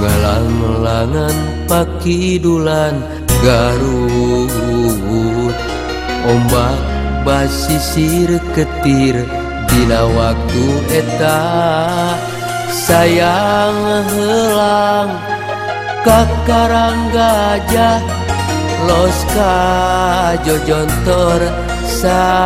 galangan pakidulan Garut. Ombak basisir ketir Dina waktu eta. Sayang helang Kakarang gajah loska jojontor sancang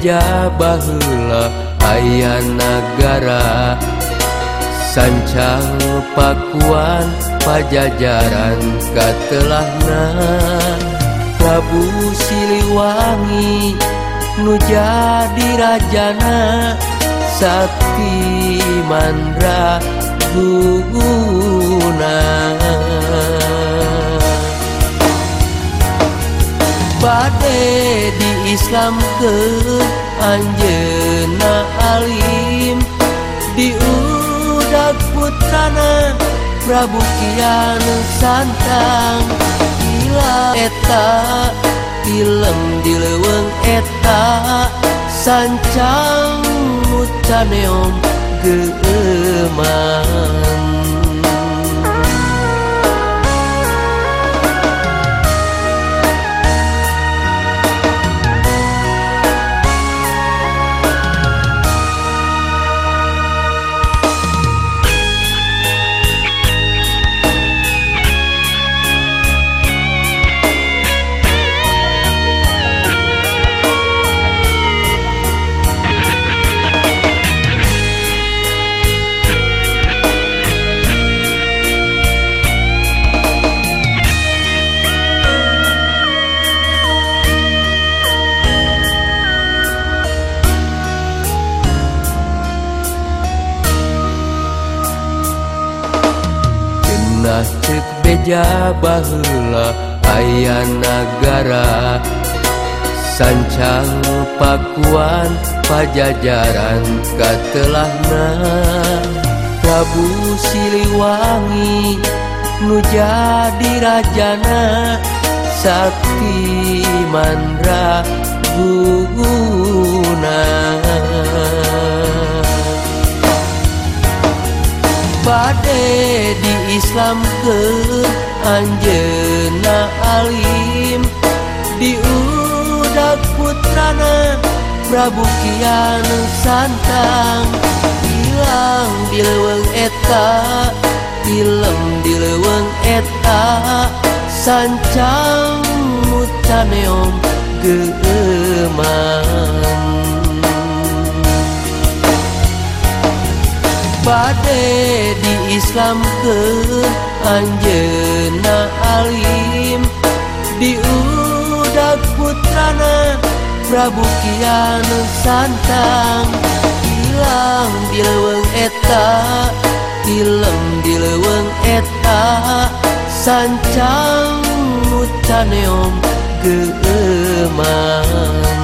cek beja baheula aya nagara sancang pakuan pajajaran katelahna Prabu Siliwangi nu jadi rajana Sakti Mandra guna Bade di Islam ke Anjena Alim diudak putrana Prabu Kian Santang. Ila eta film di leweng eta sancang mucaneom geus Lah cek beja bahula aya nagara. Sancang Pakuan pajajaran katelahna. Prabu Siliwangi nu jadi rajana. Sakti Mandra guna. Bade di Islam ke Anjena Alim. Di udak putrana Prabu Kian Santang. Hilang di leweng eta film di leweng eta. Sancang mucaneom geeman Bade Islam ke Anjena Alim. Diudak putrana Prabu Kian Santang. Hilang di leweng eta Hilem di leweng eta. Sancang mutaneom geemang